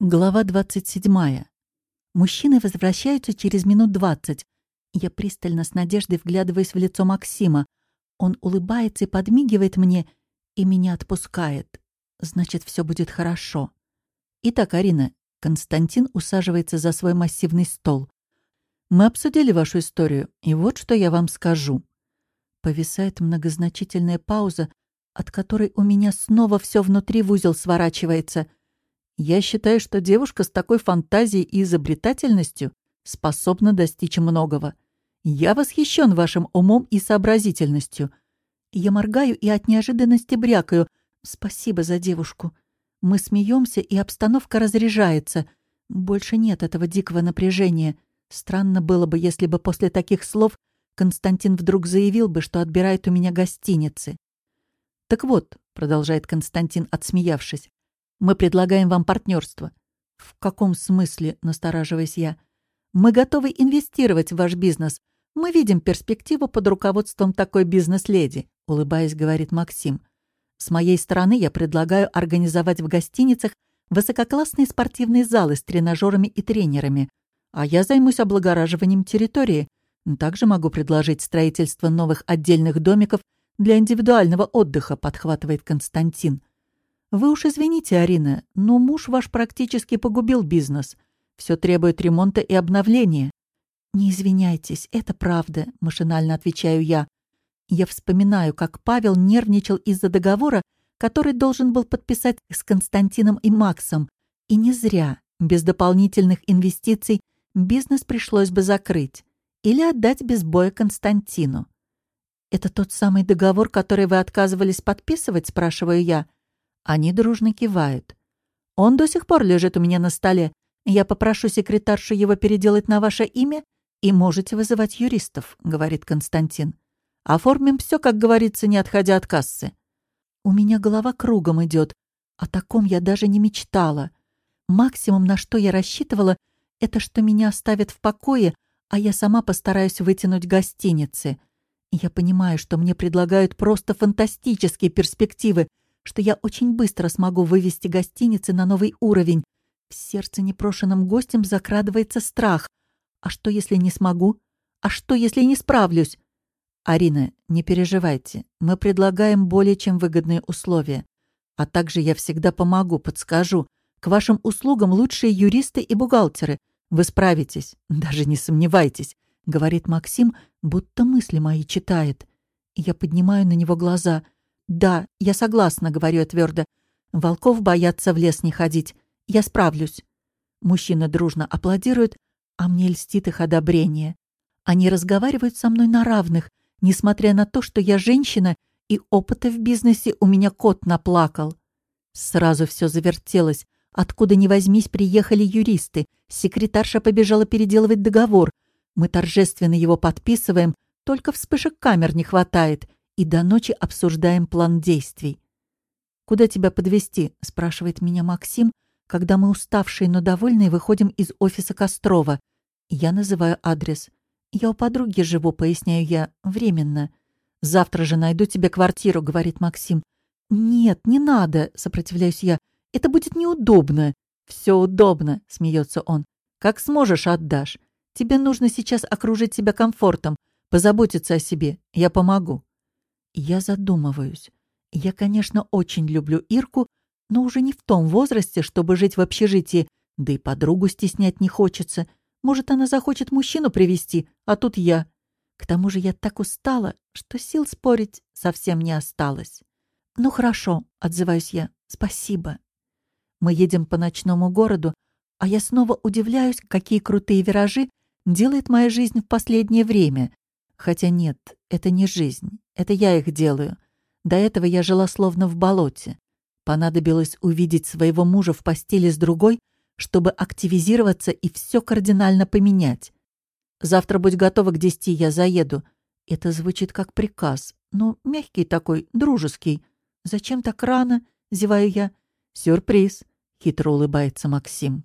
Глава 27. Мужчины возвращаются через минут двадцать. Я пристально с надеждой вглядываюсь в лицо Максима. Он улыбается и подмигивает мне, и меня отпускает. Значит, все будет хорошо. Итак, Арина, Константин усаживается за свой массивный стол. Мы обсудили вашу историю, и вот что я вам скажу. Повисает многозначительная пауза, от которой у меня снова все внутри в узел сворачивается — я считаю, что девушка с такой фантазией и изобретательностью способна достичь многого. Я восхищен вашим умом и сообразительностью. Я моргаю и от неожиданности брякаю. Спасибо за девушку. Мы смеемся, и обстановка разряжается. Больше нет этого дикого напряжения. Странно было бы, если бы после таких слов Константин вдруг заявил бы, что отбирает у меня гостиницы. «Так вот», — продолжает Константин, отсмеявшись, мы предлагаем вам партнерство. В каком смысле, настораживаясь я? Мы готовы инвестировать в ваш бизнес. Мы видим перспективу под руководством такой бизнес-леди, улыбаясь, говорит Максим. С моей стороны я предлагаю организовать в гостиницах высококлассные спортивные залы с тренажерами и тренерами, а я займусь облагораживанием территории. Также могу предложить строительство новых отдельных домиков для индивидуального отдыха, подхватывает Константин. Вы уж извините, Арина, но муж ваш практически погубил бизнес. Все требует ремонта и обновления. Не извиняйтесь, это правда, машинально отвечаю я. Я вспоминаю, как Павел нервничал из-за договора, который должен был подписать с Константином и Максом. И не зря. Без дополнительных инвестиций бизнес пришлось бы закрыть. Или отдать без боя Константину. «Это тот самый договор, который вы отказывались подписывать?» – спрашиваю я. – они дружно кивают. «Он до сих пор лежит у меня на столе. Я попрошу секретаршу его переделать на ваше имя, и можете вызывать юристов», — говорит Константин. «Оформим все, как говорится, не отходя от кассы». У меня голова кругом идет. О таком я даже не мечтала. Максимум, на что я рассчитывала, это что меня оставят в покое, а я сама постараюсь вытянуть гостиницы. Я понимаю, что мне предлагают просто фантастические перспективы, что я очень быстро смогу вывести гостиницы на новый уровень. В сердце непрошенным гостем закрадывается страх. А что, если не смогу? А что, если не справлюсь? Арина, не переживайте. Мы предлагаем более чем выгодные условия. А также я всегда помогу, подскажу. К вашим услугам лучшие юристы и бухгалтеры. Вы справитесь, даже не сомневайтесь, говорит Максим, будто мысли мои читает. Я поднимаю на него глаза — «Да, я согласна», — говорю я твердо. «Волков боятся в лес не ходить. Я справлюсь». Мужчины дружно аплодируют, а мне льстит их одобрение. Они разговаривают со мной на равных, несмотря на то, что я женщина, и опыта в бизнесе у меня кот наплакал. Сразу все завертелось. Откуда ни возьмись, приехали юристы. Секретарша побежала переделывать договор. Мы торжественно его подписываем, только вспышек камер не хватает и до ночи обсуждаем план действий. «Куда тебя подвести? спрашивает меня Максим, когда мы уставшие, но довольные выходим из офиса Кострова. Я называю адрес. «Я у подруги живу», — поясняю я, — «временно». «Завтра же найду тебе квартиру», — говорит Максим. «Нет, не надо», — сопротивляюсь я. «Это будет неудобно». «Все удобно», — смеется он. «Как сможешь, отдашь. Тебе нужно сейчас окружить себя комфортом, позаботиться о себе. Я помогу». Я задумываюсь. Я, конечно, очень люблю Ирку, но уже не в том возрасте, чтобы жить в общежитии, да и подругу стеснять не хочется. Может, она захочет мужчину привести, а тут я. К тому же я так устала, что сил спорить совсем не осталось. «Ну хорошо», — отзываюсь я, — «спасибо». Мы едем по ночному городу, а я снова удивляюсь, какие крутые виражи делает моя жизнь в последнее время. Хотя нет, это не жизнь. Это я их делаю. До этого я жила словно в болоте. Понадобилось увидеть своего мужа в постели с другой, чтобы активизироваться и все кардинально поменять. «Завтра будь готова к десяти, я заеду». Это звучит как приказ, но мягкий такой, дружеский. «Зачем так рано?» — зеваю я. «Сюрприз», — хитро улыбается Максим.